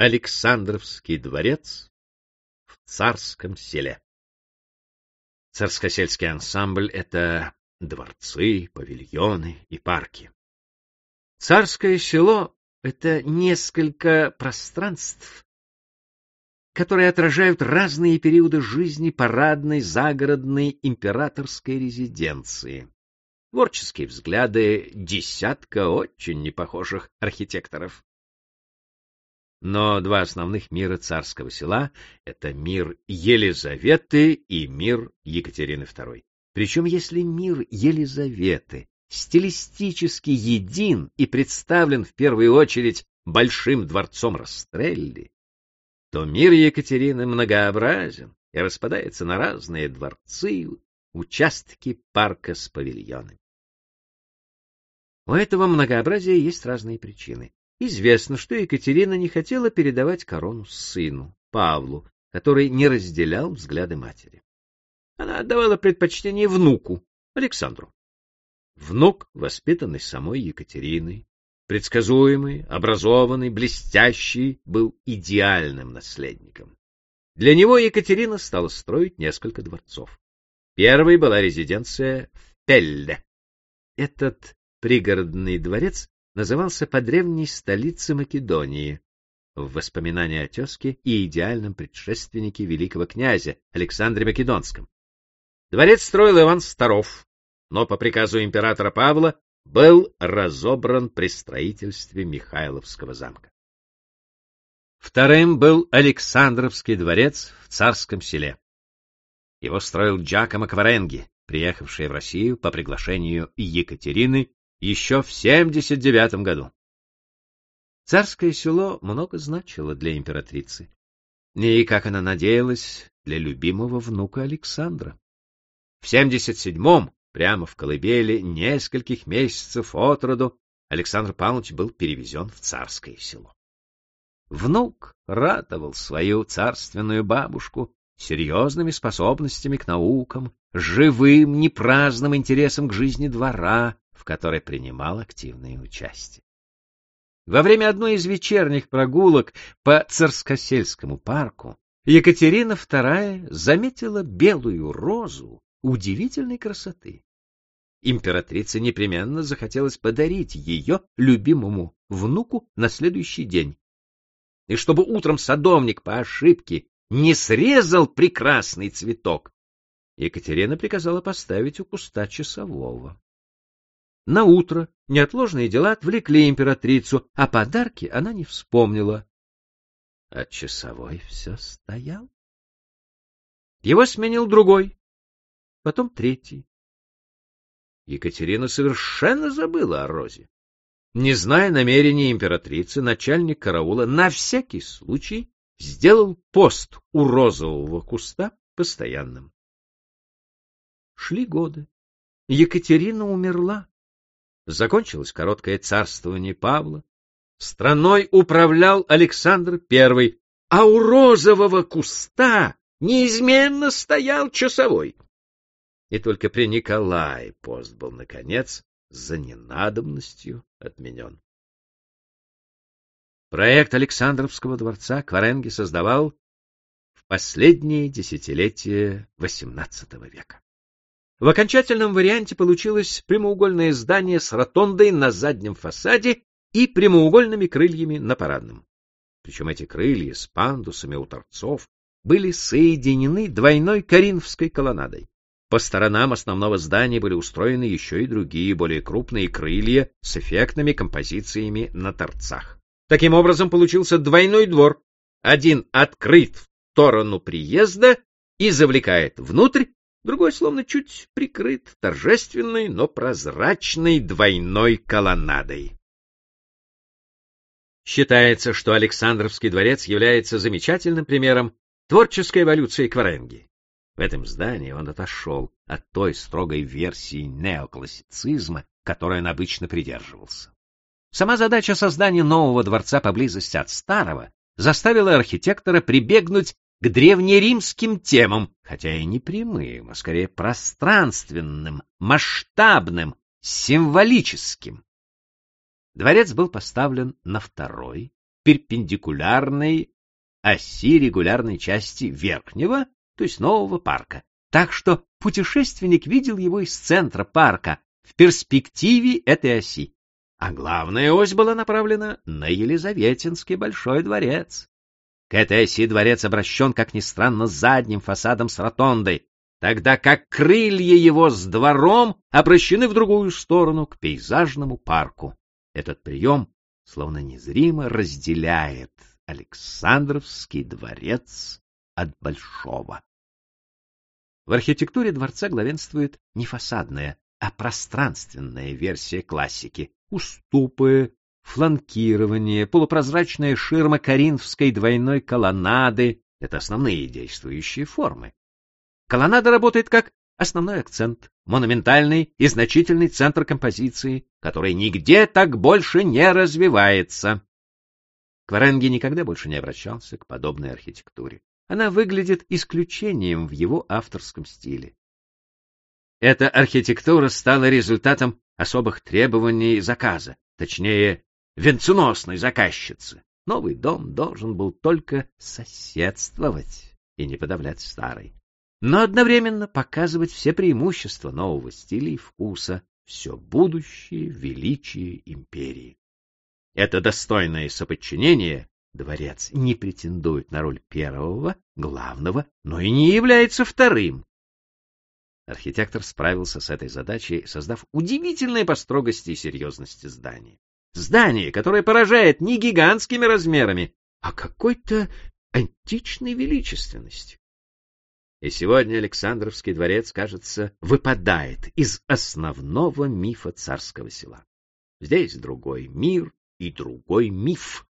Александровский дворец в царском селе. Царскосельский ансамбль — это дворцы, павильоны и парки. Царское село — это несколько пространств, которые отражают разные периоды жизни парадной, загородной, императорской резиденции. Творческие взгляды десятка очень непохожих архитекторов. Но два основных мира царского села — это мир Елизаветы и мир Екатерины II. Причем если мир Елизаветы стилистически един и представлен в первую очередь большим дворцом Растрелли, то мир Екатерины многообразен и распадается на разные дворцы, участки парка с павильонами. У этого многообразия есть разные причины. Известно, что Екатерина не хотела передавать корону сыну, Павлу, который не разделял взгляды матери. Она отдавала предпочтение внуку, Александру. Внук, воспитанный самой Екатериной, предсказуемый, образованный, блестящий, был идеальным наследником. Для него Екатерина стала строить несколько дворцов. Первой была резиденция в Пелле. Этот пригородный дворец назывался по древней столице Македонии, в воспоминании о тезке и идеальном предшественнике великого князя Александре Македонском. Дворец строил Иван Старов, но по приказу императора Павла был разобран при строительстве Михайловского замка. Вторым был Александровский дворец в Царском селе. Его строил Джакомо Кваренги, приехавший в Россию по приглашению Екатерины еще в 79 году. Царское село много значило для императрицы, и, как она надеялась, для любимого внука Александра. В 77-м, прямо в колыбели, нескольких месяцев от роду, Александр Павлович был перевезен в царское село. Внук ратовал свою царственную бабушку серьезными способностями к наукам, живым, непраздным интересом к жизни двора, в которой принимал активное участие. Во время одной из вечерних прогулок по Царскосельскому парку Екатерина II заметила белую розу удивительной красоты. Императрице непременно захотелось подарить ее любимому внуку на следующий день. И чтобы утром садовник по ошибке не срезал прекрасный цветок, Екатерина приказала поставить у куста часового. На утро неотложные дела отвлекли императрицу, а подарки она не вспомнила. А часовой все стоял. Его сменил другой, потом третий. Екатерина совершенно забыла о Розе. Не зная намерения императрицы, начальник караула на всякий случай сделал пост у розового куста постоянным. Шли годы. Екатерина умерла. Закончилось короткое царствование Павла. Страной управлял Александр I, а у розового куста неизменно стоял часовой. И только при Николае пост был, наконец, за ненадобностью отменен. Проект Александровского дворца Кваренги создавал в последние десятилетия XVIII века. В окончательном варианте получилось прямоугольное здание с ротондой на заднем фасаде и прямоугольными крыльями на парадном. Причем эти крылья с пандусами у торцов были соединены двойной коринфской колоннадой. По сторонам основного здания были устроены еще и другие, более крупные крылья с эффектными композициями на торцах. Таким образом получился двойной двор. Один открыт в сторону приезда и завлекает внутрь, другой словно чуть прикрыт торжественной, но прозрачной двойной колоннадой. Считается, что Александровский дворец является замечательным примером творческой эволюции Кваренги. В этом здании он отошел от той строгой версии неоклассицизма, которой он обычно придерживался. Сама задача создания нового дворца поблизости от старого заставила архитектора прибегнуть к древнеримским темам, хотя и не прямым, а скорее пространственным, масштабным, символическим. Дворец был поставлен на второй, перпендикулярной оси регулярной части верхнего, то есть нового парка. Так что путешественник видел его из центра парка, в перспективе этой оси. А главная ось была направлена на Елизаветинский большой дворец. К оси дворец обращен, как ни странно, задним фасадом с ротондой, тогда как крылья его с двором обращены в другую сторону, к пейзажному парку. Этот прием словно незримо разделяет Александровский дворец от Большого. В архитектуре дворца главенствует не фасадная, а пространственная версия классики. Уступы, фланкирование, полупрозрачная ширма коринфской двойной колоннады — это основные действующие формы. Колоннада работает как основной акцент, монументальный и значительный центр композиции, который нигде так больше не развивается. Кваренги никогда больше не обращался к подобной архитектуре. Она выглядит исключением в его авторском стиле. Эта архитектура стала результатом особых требований заказа, точнее, венценосной заказчицы. Новый дом должен был только соседствовать и не подавлять старый, но одновременно показывать все преимущества нового стиля и вкуса, все будущее величие империи. Это достойное соподчинение дворец не претендует на роль первого, главного, но и не является вторым. Архитектор справился с этой задачей, создав удивительное по строгости и серьезности здание. Здание, которое поражает не гигантскими размерами, а какой-то античной величественностью. И сегодня Александровский дворец, кажется, выпадает из основного мифа царского села. Здесь другой мир и другой миф.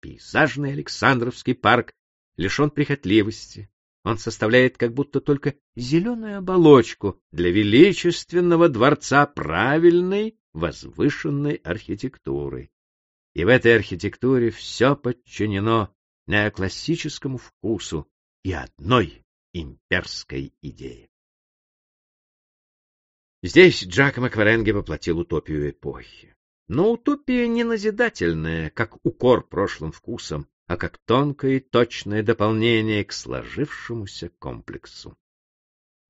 Пейзажный Александровский парк лишен прихотливости. Он составляет как будто только зеленую оболочку для величественного дворца правильной возвышенной архитектуры. И в этой архитектуре все подчинено неоклассическому вкусу и одной имперской идее. Здесь Джакомо Кваренге воплотил утопию эпохи. Но утопия не назидательная, как укор прошлым вкусом, а как тонкое и точное дополнение к сложившемуся комплексу.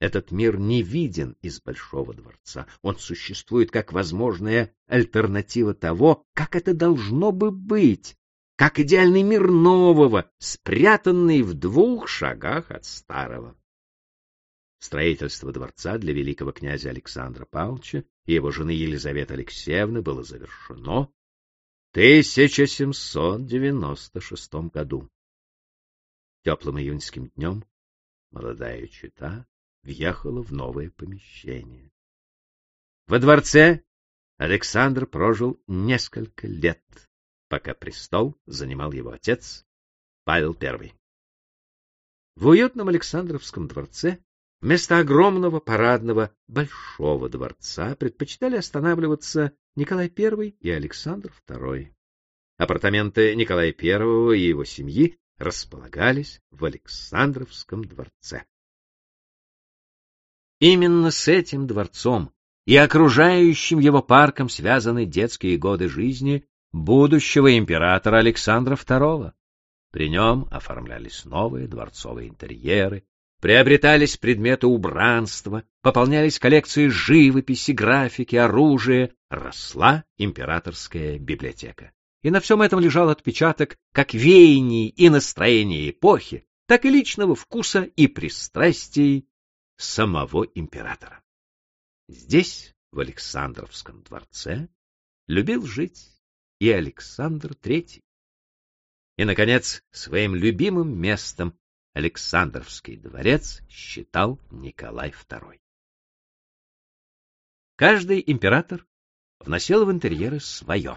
Этот мир не виден из Большого дворца. Он существует как возможная альтернатива того, как это должно бы быть, как идеальный мир нового, спрятанный в двух шагах от старого. Строительство дворца для великого князя Александра Павловича и его жены Елизаветы Алексеевны было завершено в 1796 году. Теплым июньским днем молодая чита въехала в новое помещение. Во дворце Александр прожил несколько лет, пока престол занимал его отец Павел I. В уютном Александровском дворце вместо огромного парадного большого дворца предпочитали останавливаться Николай I и Александр II. Апартаменты Николая I и его семьи располагались в Александровском дворце. Именно с этим дворцом и окружающим его парком связаны детские годы жизни будущего императора Александра II. При нем оформлялись новые дворцовые интерьеры, приобретались предметы убранства, пополнялись коллекции живописи, графики, оружия, росла императорская библиотека. И на всем этом лежал отпечаток как веяний и настроения эпохи, так и личного вкуса и пристрастий самого императора. Здесь, в Александровском дворце, любил жить и Александр III. И, наконец, своим любимым местом Александровский дворец считал Николай II. Каждый император вносил в интерьеры свое.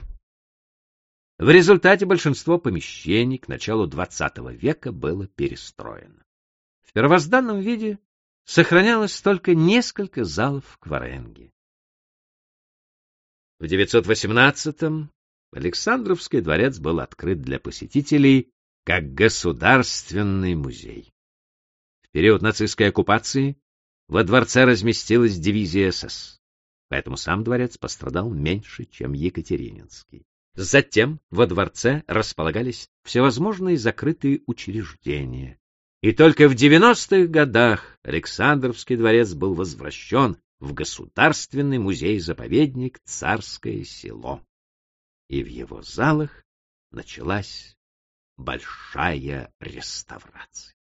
В результате большинство помещений к началу XX века было перестроено. В первозданном виде сохранялось только несколько залов Кваренги. В 918-м Александровский дворец был открыт для посетителей как государственный музей. В период нацистской оккупации во дворце разместилась дивизия СС, поэтому сам дворец пострадал меньше, чем Екатерининский. Затем во дворце располагались всевозможные закрытые учреждения. И только в 90-х годах Александровский дворец был возвращен в Государственный музей-заповедник «Царское село». И в его залах началась большая реставрация.